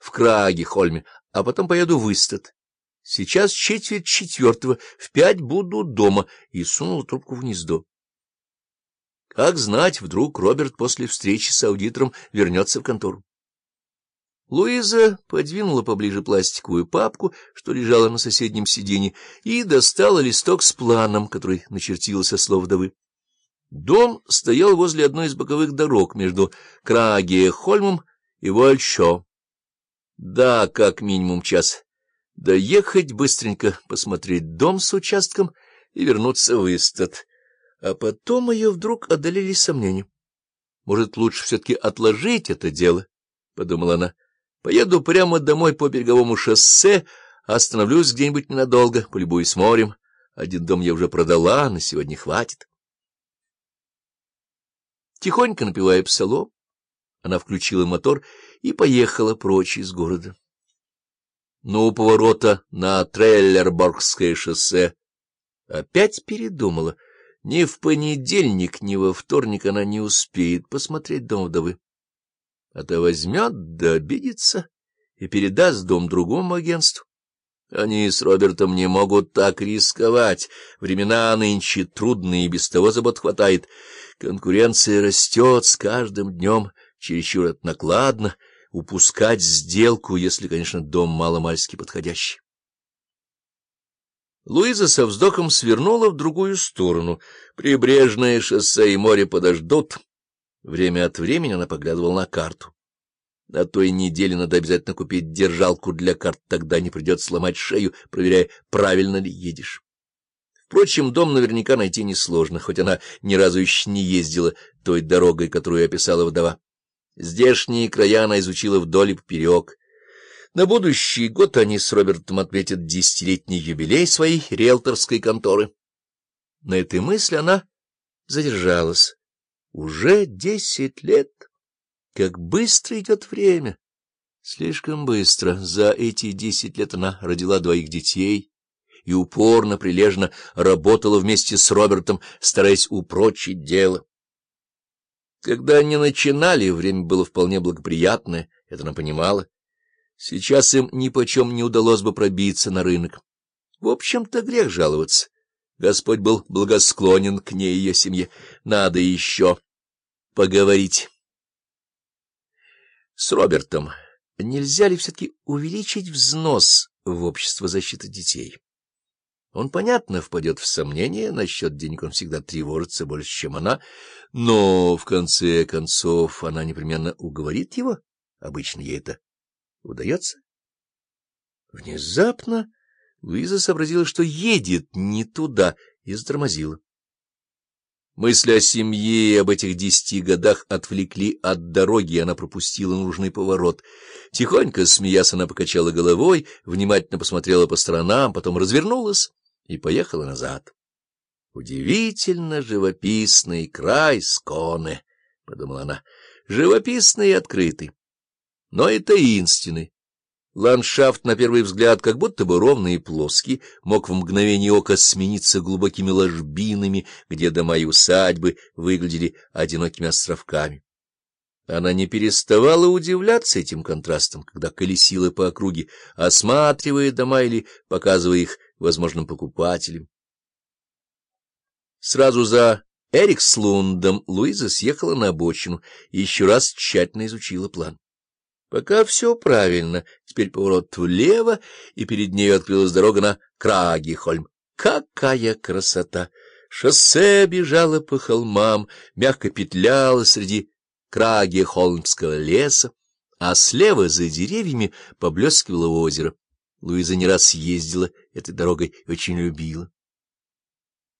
в Краге-Хольме, а потом поеду в Истат. Сейчас четверть четвертого, в пять буду дома, и сунул трубку в гнездо. Как знать, вдруг Роберт после встречи с аудитором вернется в контору. Луиза подвинула поближе пластиковую папку, что лежала на соседнем сиденье, и достала листок с планом, который начертила со слов вдовы. Дом стоял возле одной из боковых дорог между Крагия-Хольмом и Вольчо. Да, как минимум час. Доехать быстренько, посмотреть дом с участком и вернуться в Истат. А потом ее вдруг одолели сомнения. Может, лучше все-таки отложить это дело, — подумала она. Поеду прямо домой по береговому шоссе, остановлюсь где-нибудь ненадолго, полюбуюсь морем. Один дом я уже продала, на сегодня хватит. Тихонько напивая псалом, она включила мотор и поехала прочь из города. Но у поворота на Трейлерборгское шоссе опять передумала. Ни в понедельник, ни во вторник она не успеет посмотреть дом вдовы. А то возьмет да обидится и передаст дом другому агентству. Они с Робертом не могут так рисковать. Времена нынче трудные, и без того забот хватает. Конкуренция растет с каждым днем, чересчур это накладно. Упускать сделку, если, конечно, дом маломальски подходящий. Луиза со вздохом свернула в другую сторону. Прибрежное шоссе и море подождут. Время от времени она поглядывала на карту. На той неделе надо обязательно купить держалку для карт, тогда не придется сломать шею, проверяя, правильно ли едешь. Впрочем, дом наверняка найти несложно, хоть она ни разу еще не ездила той дорогой, которую описала вдова. Здешние края она изучила вдоль и поперек. На будущий год они с Робертом отметят десятилетний юбилей своей риэлторской конторы. На этой мысли она задержалась. Уже десять лет. Как быстро идет время! Слишком быстро. За эти десять лет она родила двоих детей и упорно, прилежно работала вместе с Робертом, стараясь упрочить дело. Когда они начинали, время было вполне благоприятное, это она понимала. Сейчас им нипочем не удалось бы пробиться на рынок. В общем-то, грех жаловаться. Господь был благосклонен к ней и ее семье. Надо еще поговорить с Робертом, нельзя ли все-таки увеличить взнос в общество защиты детей? Он, понятно, впадет в сомнение, насчет денег он всегда тревожится больше, чем она, но, в конце концов, она непременно уговорит его. Обычно ей это удается. Внезапно Луиза сообразила, что едет не туда, и затормозила. Мысли о семье и об этих десяти годах отвлекли от дороги, и она пропустила нужный поворот. Тихонько смеясь, она покачала головой, внимательно посмотрела по сторонам, потом развернулась и поехала назад. «Удивительно живописный край Сконе», — подумала она, — «живописный и открытый, но и таинственный, Ландшафт, на первый взгляд, как будто бы ровный и плоский, мог в мгновение ока смениться глубокими ложбинами, где дома и усадьбы выглядели одинокими островками. Она не переставала удивляться этим контрастом, когда колесила по округе, осматривая дома или показывая их возможным покупателям. Сразу за Эрикслундом Луиза съехала на обочину и еще раз тщательно изучила план. Пока все правильно. Теперь поворот влево, и перед нею открылась дорога на Крагихольм. Какая красота! Шоссе бежало по холмам, мягко петляло среди Крагихольмского леса, а слева за деревьями поблескивало озеро. Луиза не раз ездила этой дорогой и очень любила.